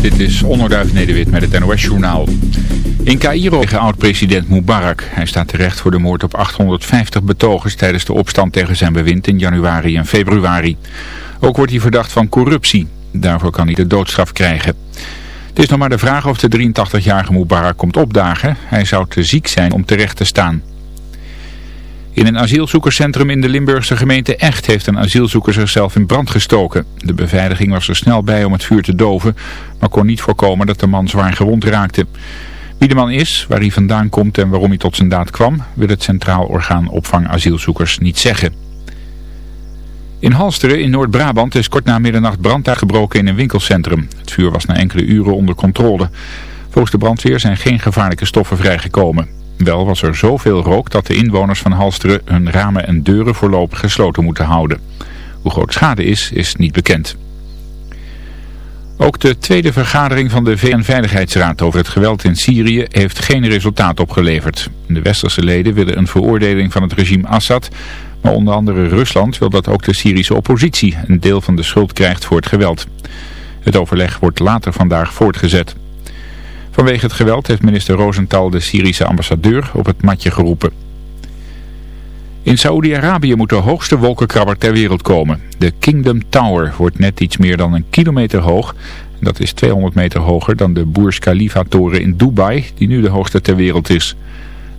Dit is Onderduif Nederwit met het NOS-journaal. In Cairo tegen oud-president Mubarak. Hij staat terecht voor de moord op 850 betogers tijdens de opstand tegen zijn bewind in januari en februari. Ook wordt hij verdacht van corruptie. Daarvoor kan hij de doodstraf krijgen. Het is nog maar de vraag of de 83-jarige Mubarak komt opdagen. Hij zou te ziek zijn om terecht te staan. In een asielzoekerscentrum in de Limburgse gemeente Echt heeft een asielzoeker zichzelf in brand gestoken. De beveiliging was er snel bij om het vuur te doven, maar kon niet voorkomen dat de man zwaar gewond raakte. Wie de man is, waar hij vandaan komt en waarom hij tot zijn daad kwam, wil het Centraal Orgaan Opvang Asielzoekers niet zeggen. In Halsteren in Noord-Brabant is kort na middernacht brand uitgebroken in een winkelcentrum. Het vuur was na enkele uren onder controle. Volgens de brandweer zijn geen gevaarlijke stoffen vrijgekomen. Wel was er zoveel rook dat de inwoners van Halsteren hun ramen en deuren voorlopig gesloten moeten houden. Hoe groot schade is, is niet bekend. Ook de tweede vergadering van de VN-veiligheidsraad over het geweld in Syrië heeft geen resultaat opgeleverd. De westerse leden willen een veroordeling van het regime Assad, maar onder andere Rusland wil dat ook de Syrische oppositie een deel van de schuld krijgt voor het geweld. Het overleg wordt later vandaag voortgezet. Vanwege het geweld heeft minister Rosenthal de Syrische ambassadeur op het matje geroepen. In Saoedi-Arabië moet de hoogste wolkenkrabber ter wereld komen. De Kingdom Tower wordt net iets meer dan een kilometer hoog. Dat is 200 meter hoger dan de Burj Khalifa toren in Dubai, die nu de hoogste ter wereld is.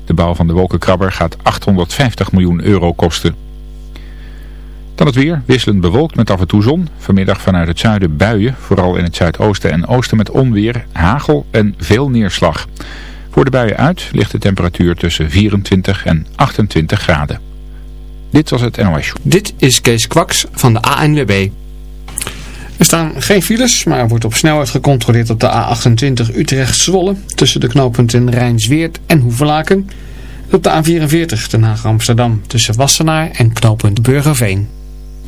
De bouw van de wolkenkrabber gaat 850 miljoen euro kosten. Dan het weer, wisselend bewolkt met af en toe zon. Vanmiddag vanuit het zuiden buien, vooral in het zuidoosten en oosten met onweer, hagel en veel neerslag. Voor de buien uit ligt de temperatuur tussen 24 en 28 graden. Dit was het NOS Dit is Kees Kwaks van de ANWB. Er staan geen files, maar er wordt op snelheid gecontroleerd op de A28 Utrecht-Zwolle tussen de knooppunten Rijnsweert en Hoevelaken. Op de A44 Den Haag-Amsterdam tussen Wassenaar en knooppunt Burgerveen.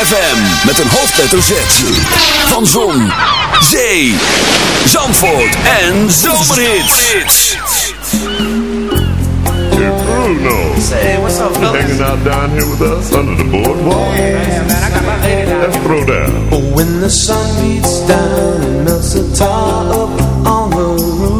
ZFM met een hoofdletter Z. Van Zon, Zee, Zandvoort en Zomerhits. To Bruno. Say, what's up, fellas? Hanging out down here with us under the boardwalk. Oh, yeah, man, I got my lady down. Let's throw down. When the sun beats down and melts the tar up on the roof.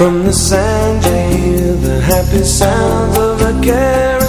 From the sand I hear the happy sounds of a carol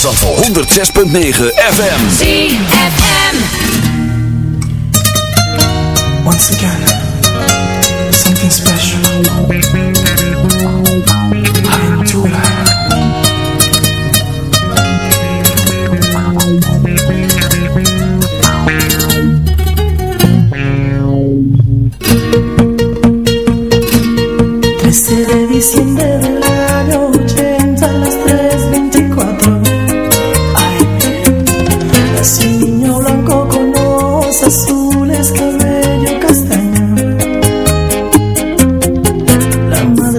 Zandvoort 106.9 FM. ZFM.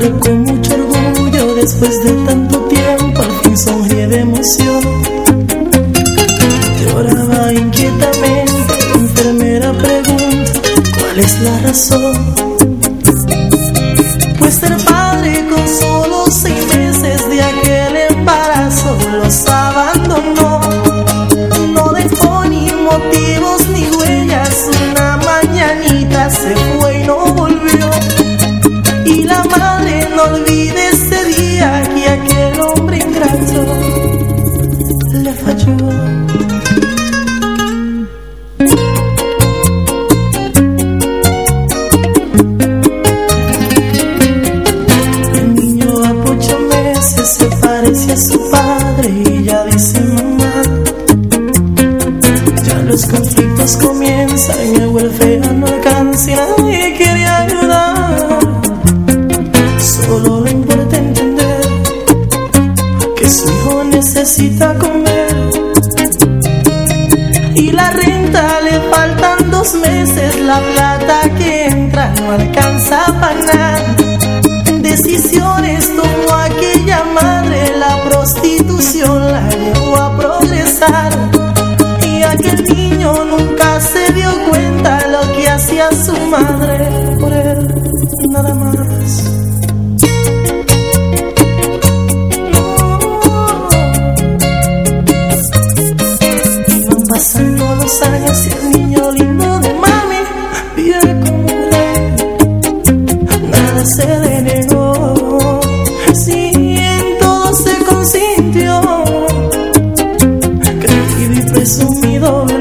con mucho orgullo después de tanto olvido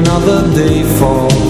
another day falls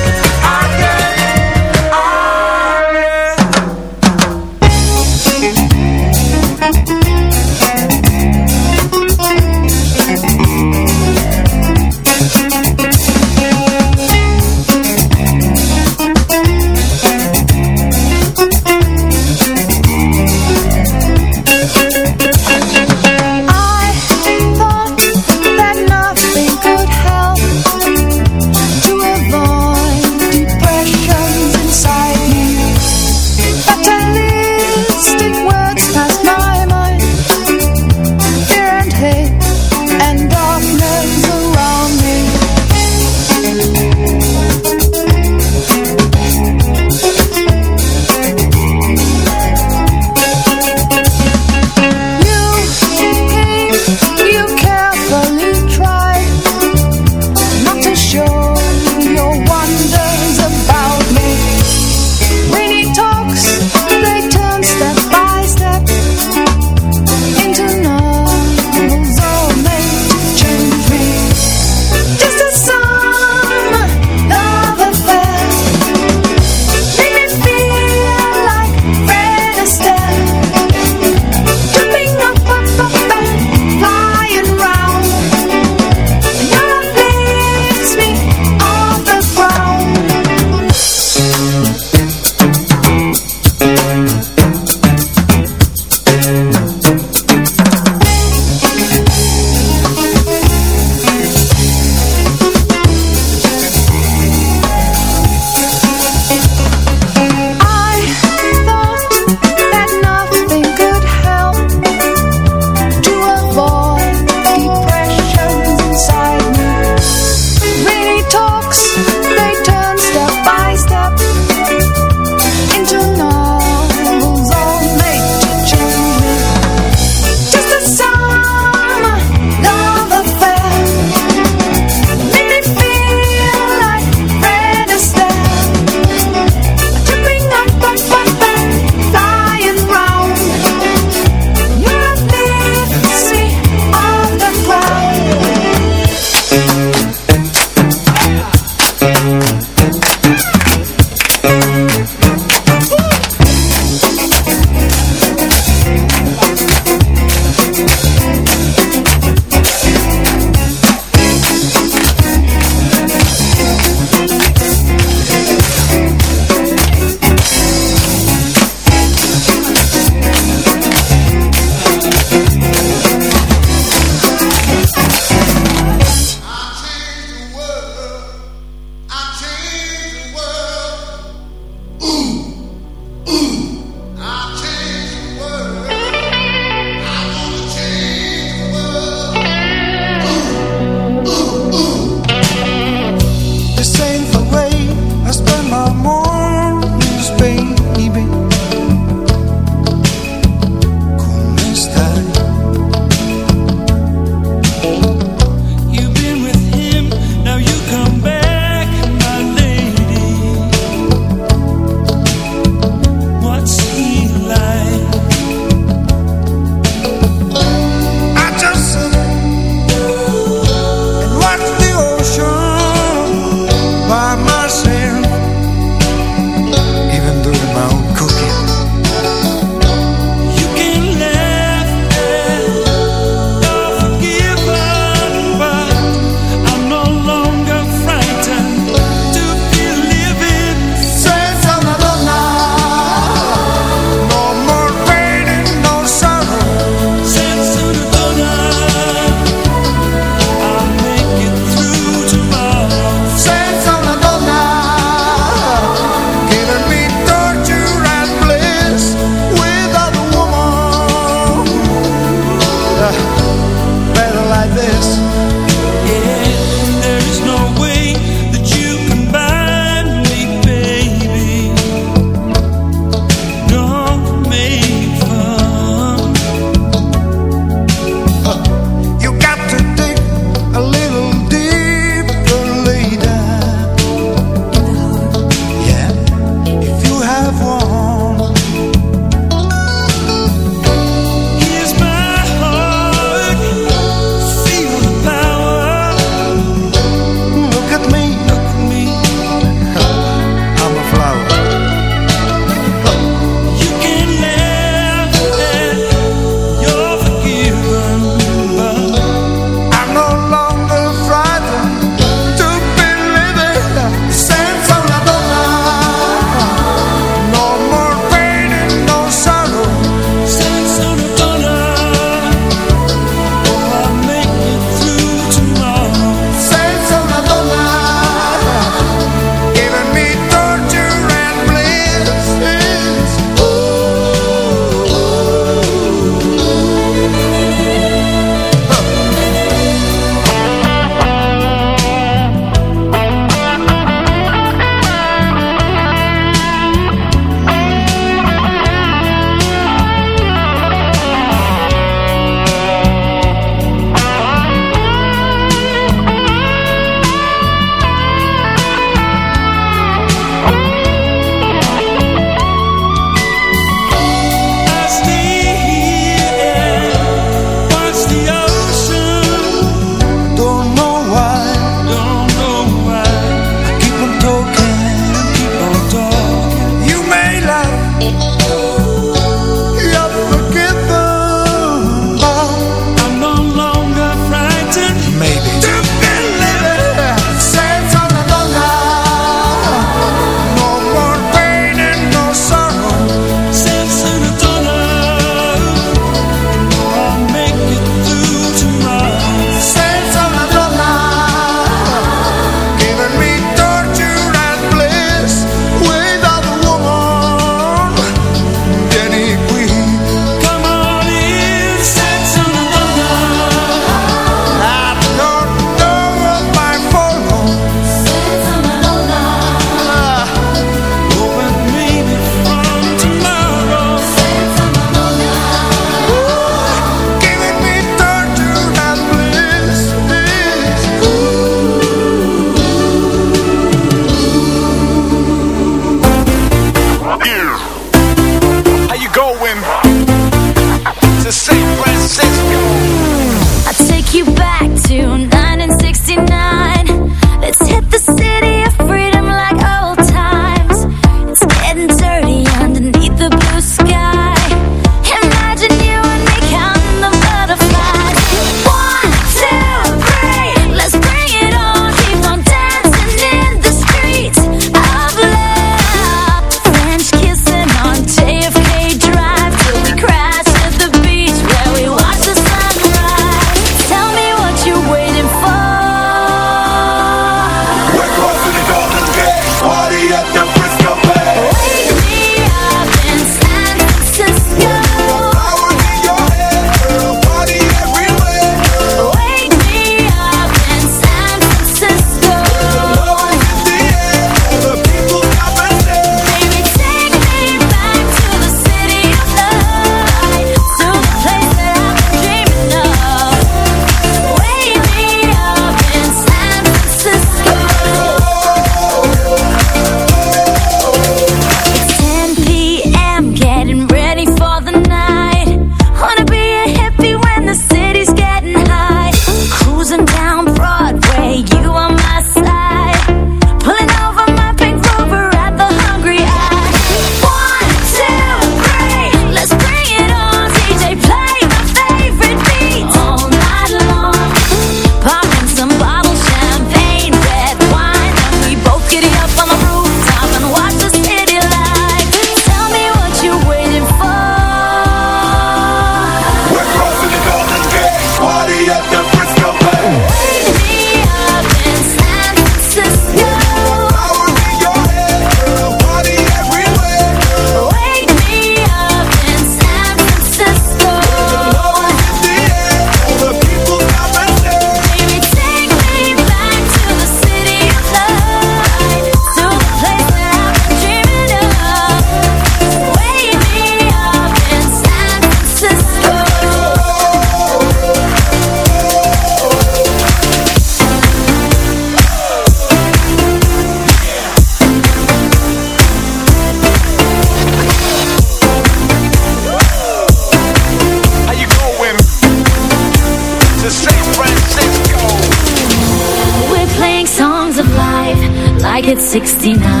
69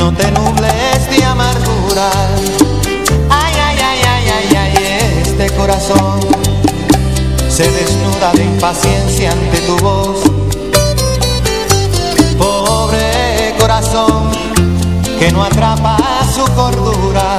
no te nubles de amargura. Ay, ay, ay, ay, ay, ay, este corazón se desnuda de impaciencia ante tu voz. Pobre corazón que no atrapa su cordura.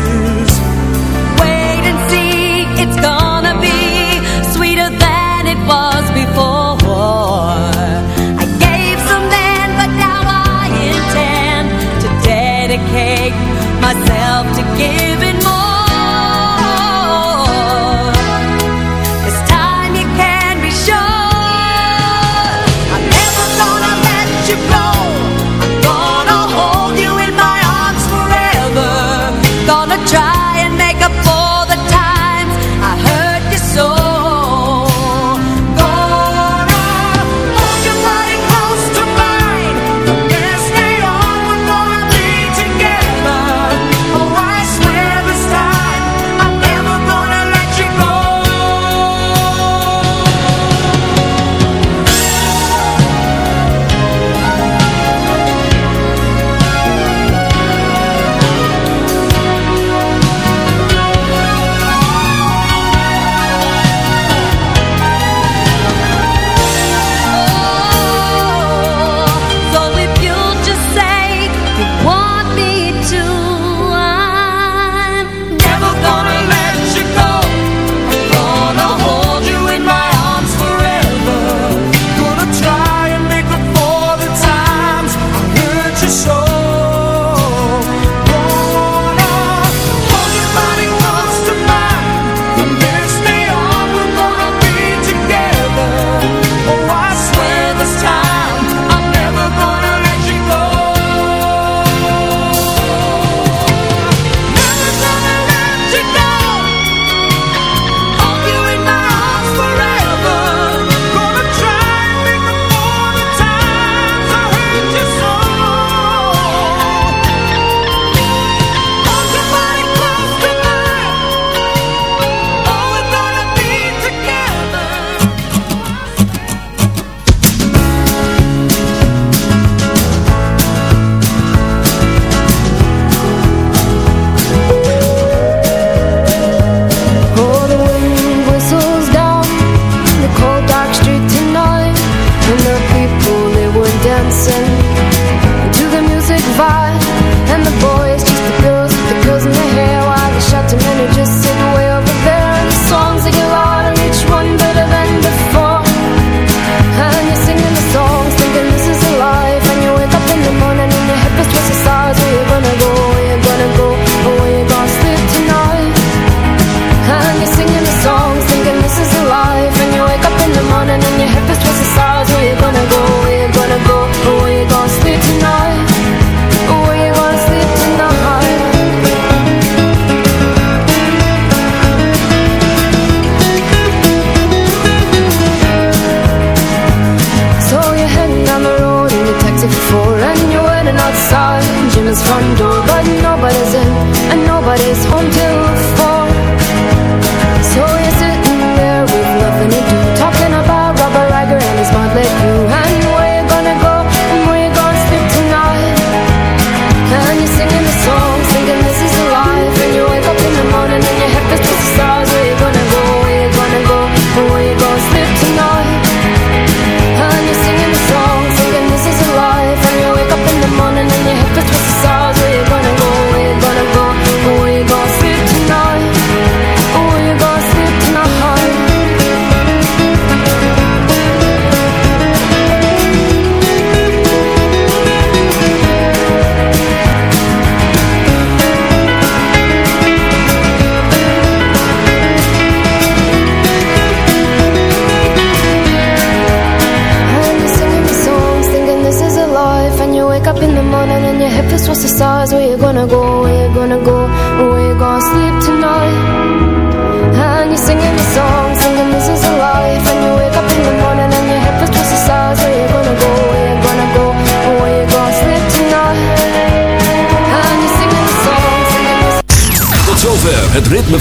again.